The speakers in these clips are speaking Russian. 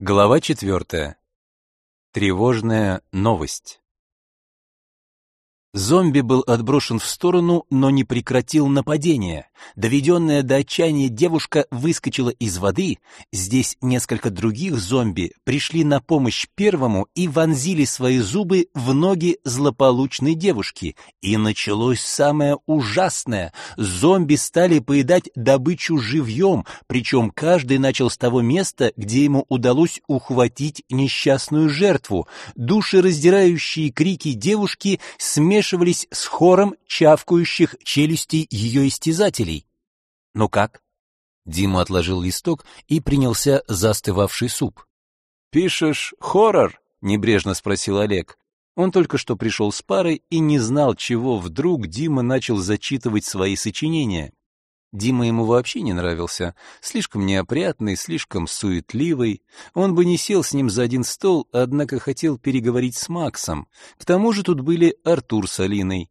Глава четвертая. Тревожная новость. Зомби был отброшен в сторону, но не прекратил нападение. Доведенная до отчаяния девушка выскочила из воды. Здесь несколько других зомби пришли на помощь первому и вонзили свои зубы в ноги злополучной девушки. И началось самое ужасное. Зомби стали поедать добычу живьем, причем каждый начал с того места, где ему удалось ухватить несчастную жертву. Душераздирающие крики девушки смешивались смешивались с хором чавкающих челюстей ее истязателей. «Ну как?» Дима отложил листок и принялся за остывавший суп. «Пишешь хоррор?» — небрежно спросил Олег. Он только что пришел с парой и не знал, чего вдруг Дима начал зачитывать свои сочинения. Дима ему вообще не нравился. Слишком неопрятный, слишком суетливый. Он бы не сел с ним за один стол, однако хотел переговорить с Максом. К тому же тут были Артур с Алиной.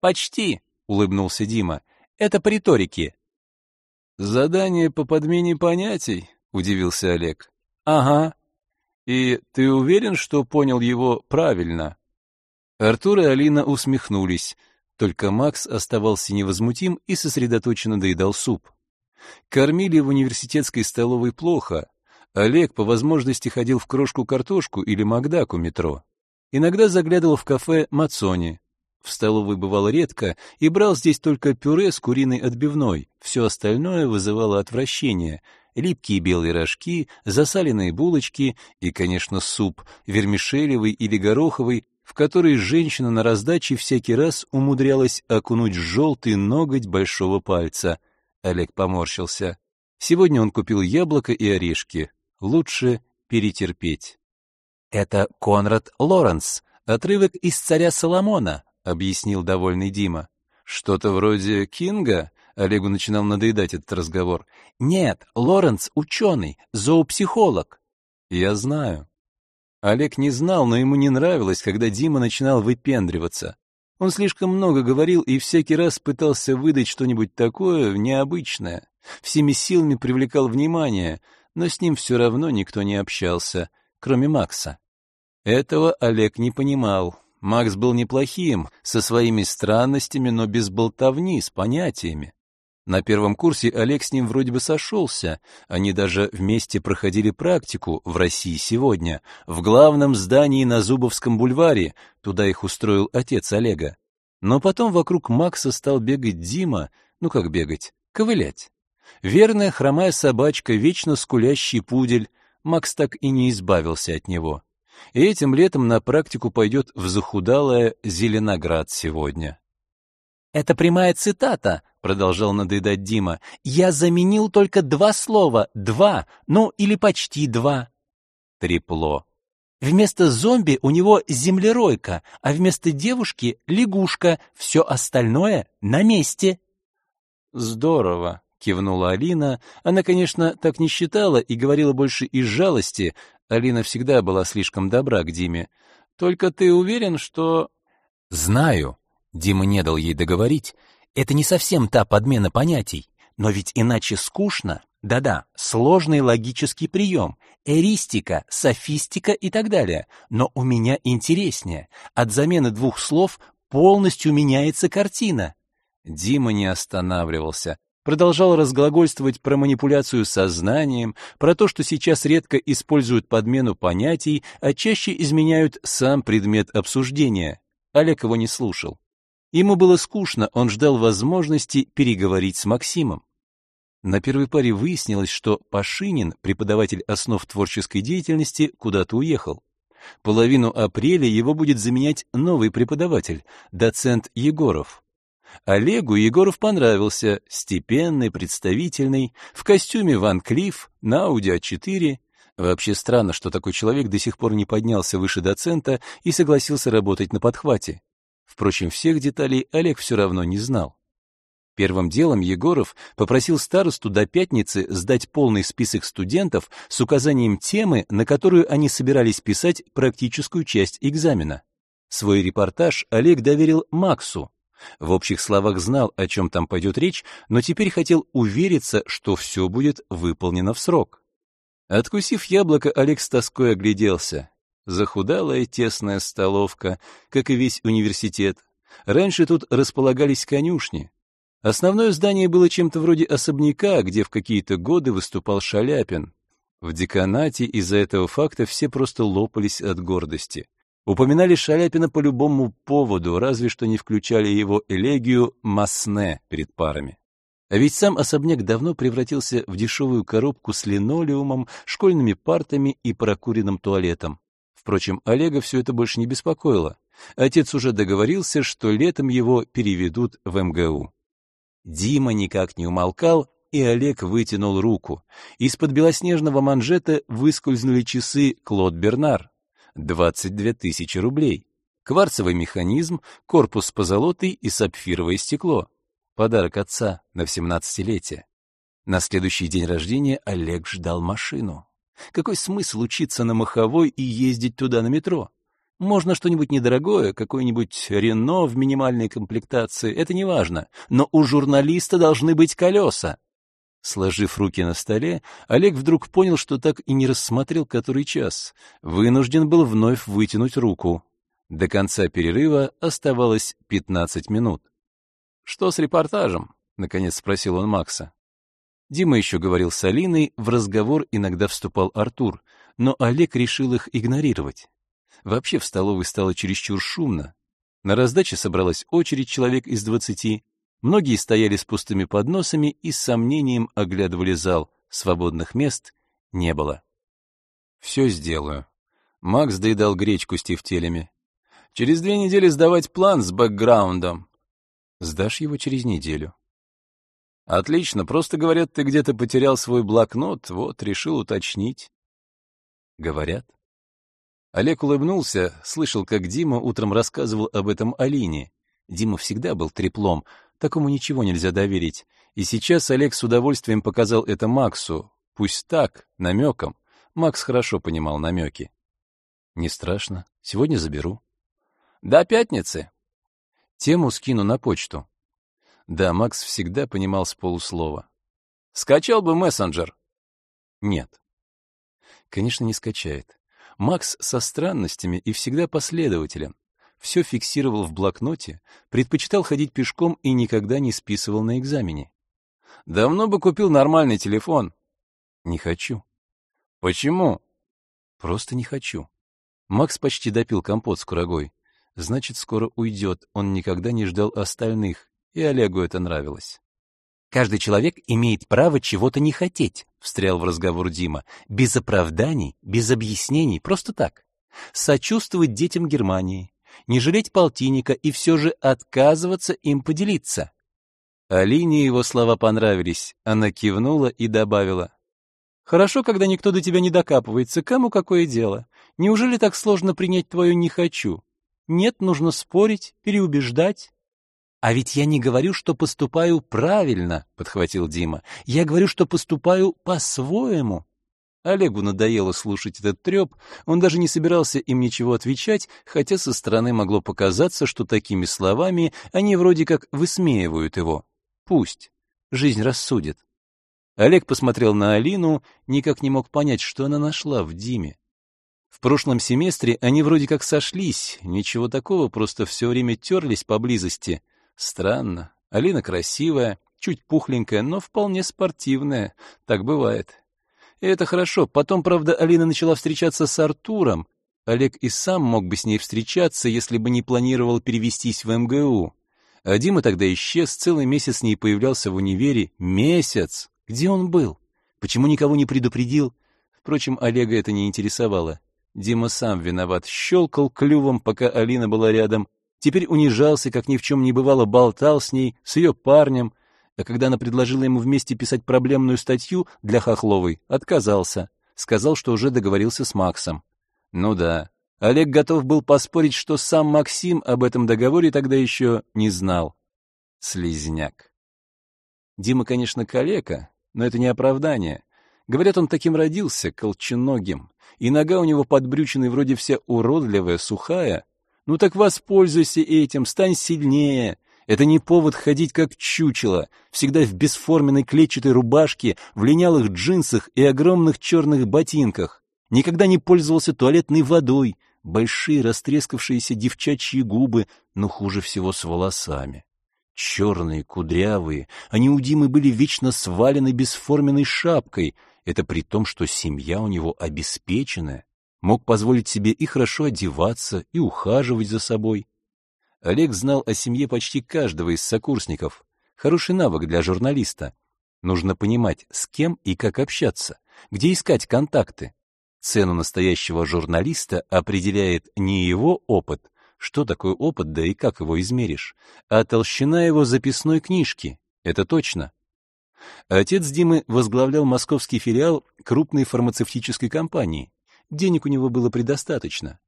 «Почти», — улыбнулся Дима. «Это по риторике». «Задание по подмене понятий», — удивился Олег. «Ага. И ты уверен, что понял его правильно?» Артур и Алина усмехнулись. Только Макс оставался невозмутим и сосредоточенно доедал суп. Кормили в университетской столовой плохо. Олег по возможности ходил в крошку-картошку или Макдак метро. Иногда заглядывал в кафе Мацони. В столовой бывал редко и брал здесь только пюре с куриной отбивной. Все остальное вызывало отвращение. Липкие белые рожки, засаленные булочки и, конечно, суп, вермишелевый или гороховый, в которой женщина на раздаче всякий раз умудрялась окунуть желтый ноготь большого пальца. Олег поморщился. Сегодня он купил яблоко и орешки. Лучше перетерпеть. «Это Конрад Лоренс, отрывок из «Царя Соломона», — объяснил довольный Дима. «Что-то вроде Кинга?» Олегу начинал надоедать этот разговор. «Нет, Лоренс — ученый, зоопсихолог». «Я знаю», Олег не знал, но ему не нравилось, когда Дима начинал выпендриваться. Он слишком много говорил и всякий раз пытался выдать что-нибудь такое необычное. Всеми силами привлекал внимание, но с ним все равно никто не общался, кроме Макса. Этого Олег не понимал. Макс был неплохим, со своими странностями, но без болтовни, с понятиями. На первом курсе Олег с ним вроде бы сошелся. Они даже вместе проходили практику в России сегодня, в главном здании на Зубовском бульваре. Туда их устроил отец Олега. Но потом вокруг Макса стал бегать Дима, ну как бегать, ковылять. Верная хромая собачка, вечно скулящий пудель. Макс так и не избавился от него. И этим летом на практику пойдет в захудалое Зеленоград сегодня. «Это прямая цитата», — продолжал надоедать Дима. «Я заменил только два слова. Два. Ну, или почти два». Трепло. Вместо зомби у него землеройка, а вместо девушки — лягушка. Все остальное на месте. «Здорово», — кивнула Алина. Она, конечно, так не считала и говорила больше из жалости. Алина всегда была слишком добра к Диме. «Только ты уверен, что...» «Знаю», Дима не дал ей договорить. Это не совсем та подмена понятий, но ведь иначе скучно. Да-да, сложный логический прием, эристика, софистика и так далее. Но у меня интереснее. От замены двух слов полностью меняется картина. Дима не останавливался. Продолжал разглагольствовать про манипуляцию сознанием, про то, что сейчас редко используют подмену понятий, а чаще изменяют сам предмет обсуждения. Олег его не слушал. Ему было скучно, он ждал возможности переговорить с Максимом. На первой паре выяснилось, что Пашинин, преподаватель основ творческой деятельности, куда-то уехал. Половину апреля его будет заменять новый преподаватель, доцент Егоров. Олегу Егоров понравился, степенный, представительный, в костюме Ван Клифф, на Audi A4. Вообще странно, что такой человек до сих пор не поднялся выше доцента и согласился работать на подхвате. Впрочем, всех деталей Олег все равно не знал. Первым делом Егоров попросил старосту до пятницы сдать полный список студентов с указанием темы, на которую они собирались писать практическую часть экзамена. Свой репортаж Олег доверил Максу. В общих словах знал, о чем там пойдет речь, но теперь хотел увериться, что все будет выполнено в срок. Откусив яблоко, Олег с тоской огляделся. Захудалая тесная столовка, как и весь университет. Раньше тут располагались конюшни. Основное здание было чем-то вроде особняка, где в какие-то годы выступал Шаляпин. В деканате из-за этого факта все просто лопались от гордости. Упоминали Шаляпина по любому поводу, разве что не включали его элегию «Масне» перед парами. А ведь сам особняк давно превратился в дешевую коробку с линолеумом, школьными партами и прокуренным туалетом. Впрочем, Олега все это больше не беспокоило. Отец уже договорился, что летом его переведут в МГУ. Дима никак не умолкал, и Олег вытянул руку. Из-под белоснежного манжета выскользнули часы Клод Бернар. 22 тысячи рублей. Кварцевый механизм, корпус позолотый и сапфировое стекло. Подарок отца на семнадцатилетие. На следующий день рождения Олег ждал машину. Какой смысл учиться на маховой и ездить туда на метро? Можно что-нибудь недорогое, какое-нибудь Рено в минимальной комплектации, это не важно, но у журналиста должны быть колеса. Сложив руки на столе, Олег вдруг понял, что так и не рассмотрел который час. Вынужден был вновь вытянуть руку. До конца перерыва оставалось 15 минут. «Что с репортажем?» — наконец спросил он Макса. Дима еще говорил с Алиной, в разговор иногда вступал Артур, но Олег решил их игнорировать. Вообще в столовой стало чересчур шумно. На раздаче собралась очередь человек из двадцати. Многие стояли с пустыми подносами и с сомнением оглядывали зал. Свободных мест не было. «Все сделаю». Макс доедал гречку с тефтелями. «Через две недели сдавать план с бэкграундом». «Сдашь его через неделю». Отлично, просто говорят, ты где-то потерял свой блокнот, вот, решил уточнить. Говорят. Олег улыбнулся, слышал, как Дима утром рассказывал об этом Алине. Дима всегда был треплом, такому ничего нельзя доверить. И сейчас Олег с удовольствием показал это Максу. Пусть так, намеком. Макс хорошо понимал намеки. Не страшно, сегодня заберу. До пятницы. Тему скину на почту. Да, Макс всегда понимал с полуслова. «Скачал бы мессенджер». «Нет». Конечно, не скачает. Макс со странностями и всегда последователен. Все фиксировал в блокноте, предпочитал ходить пешком и никогда не списывал на экзамене. «Давно бы купил нормальный телефон». «Не хочу». «Почему?» «Просто не хочу». Макс почти допил компот с курагой. Значит, скоро уйдет, он никогда не ждал остальных, и Олегу это нравилось. «Каждый человек имеет право чего-то не хотеть», — встрял в разговор Дима. «Без оправданий, без объяснений, просто так. Сочувствовать детям Германии, не жалеть полтинника и все же отказываться им поделиться». Алине его слова понравились. Она кивнула и добавила. «Хорошо, когда никто до тебя не докапывается. Кому какое дело? Неужели так сложно принять твое «не хочу»? Нет, нужно спорить, переубеждать. «А ведь я не говорю, что поступаю правильно», — подхватил Дима. «Я говорю, что поступаю по-своему». Олегу надоело слушать этот треп, он даже не собирался им ничего отвечать, хотя со стороны могло показаться, что такими словами они вроде как высмеивают его. Пусть. Жизнь рассудит. Олег посмотрел на Алину, никак не мог понять, что она нашла в Диме. В прошлом семестре они вроде как сошлись, ничего такого, просто все время терлись поблизости — Странно. Алина красивая, чуть пухленькая, но вполне спортивная. Так бывает. И это хорошо. Потом, правда, Алина начала встречаться с Артуром. Олег и сам мог бы с ней встречаться, если бы не планировал перевестись в МГУ. А Дима тогда исчез, целый месяц не появлялся в универе. Месяц! Где он был? Почему никого не предупредил? Впрочем, Олега это не интересовало. Дима сам виноват, щелкал клювом, пока Алина была рядом, Теперь унижался, как ни в чем не бывало, болтал с ней, с ее парнем, а когда она предложила ему вместе писать проблемную статью для Хохловой, отказался. Сказал, что уже договорился с Максом. Ну да, Олег готов был поспорить, что сам Максим об этом договоре тогда еще не знал. Слизняк. Дима, конечно, калека, но это не оправдание. Говорят, он таким родился, колченогим, и нога у него подбрюченной вроде вся уродливая, сухая, ну так воспользуйся этим, стань сильнее. Это не повод ходить как чучело, всегда в бесформенной клетчатой рубашке, в линялых джинсах и огромных черных ботинках. Никогда не пользовался туалетной водой, большие растрескавшиеся девчачьи губы, но хуже всего с волосами. Черные, кудрявые, они у Димы были вечно свалены бесформенной шапкой. Это при том, что семья у него обеспеченная. Мог позволить себе и хорошо одеваться, и ухаживать за собой. Олег знал о семье почти каждого из сокурсников. Хороший навык для журналиста. Нужно понимать, с кем и как общаться, где искать контакты. Цену настоящего журналиста определяет не его опыт, что такое опыт, да и как его измеришь, а толщина его записной книжки, это точно. Отец Димы возглавлял московский филиал крупной фармацевтической компании. Денег у него было предостаточно.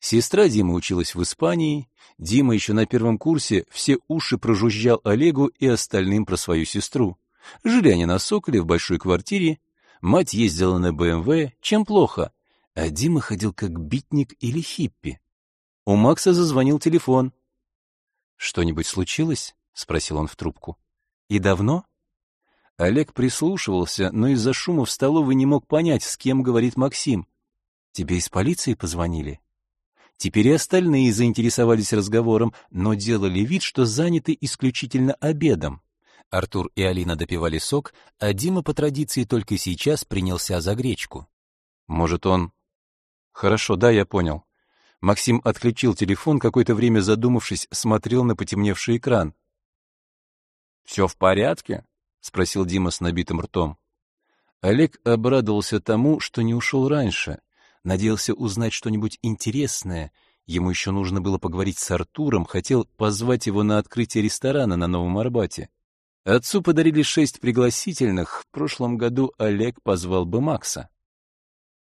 Сестра Димы училась в Испании, Дима еще на первом курсе все уши прожужжал Олегу и остальным про свою сестру. Жили они на Соколе в большой квартире, мать ездила на БМВ, чем плохо, а Дима ходил как битник или хиппи. У Макса зазвонил телефон. «Что-нибудь случилось?» — спросил он в трубку. «И давно?» Олег прислушивался, но из-за шума в столовой не мог понять, с кем говорит Максим. «Тебе из полиции позвонили?» Теперь и остальные заинтересовались разговором, но делали вид, что заняты исключительно обедом. Артур и Алина допивали сок, а Дима по традиции только сейчас принялся за гречку. Может, он... Хорошо, да, я понял. Максим отключил телефон, какое-то время задумавшись, смотрел на потемневший экран. «Все в порядке?» — спросил Дима с набитым ртом. Олег обрадовался тому, что не ушел раньше, надеялся узнать что-нибудь интересное. Ему еще нужно было поговорить с Артуром, хотел позвать его на открытие ресторана на Новом Арбате. Отцу подарили шесть пригласительных, в прошлом году Олег позвал бы Макса.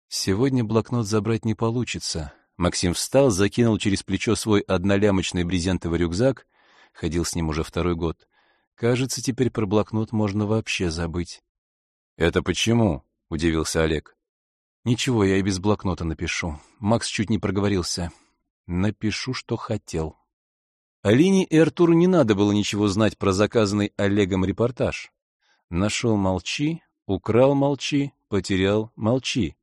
Сегодня блокнот забрать не получится. Максим встал, закинул через плечо свой однолямочный брезентовый рюкзак, ходил с ним уже второй год. Кажется, теперь про блокнот можно вообще забыть. «Это почему?» — удивился Олег. Ничего, я и без блокнота напишу. Макс чуть не проговорился. Напишу, что хотел. Алине и Артуру не надо было ничего знать про заказанный Олегом репортаж. Нашел — молчи, украл — молчи, потерял — молчи.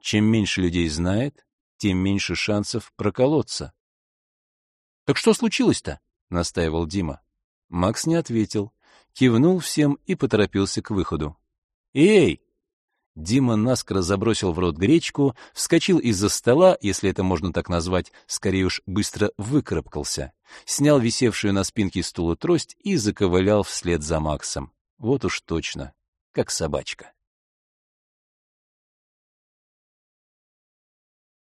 Чем меньше людей знает, тем меньше шансов проколоться. — Так что случилось-то? — настаивал Дима. Макс не ответил, кивнул всем и поторопился к выходу. «Эй, Дима наскоро забросил в рот гречку, вскочил из-за стола, если это можно так назвать, скорее уж быстро выкарабкался, снял висевшую на спинке стула трость и заковылял вслед за Максом. Вот уж точно, как собачка.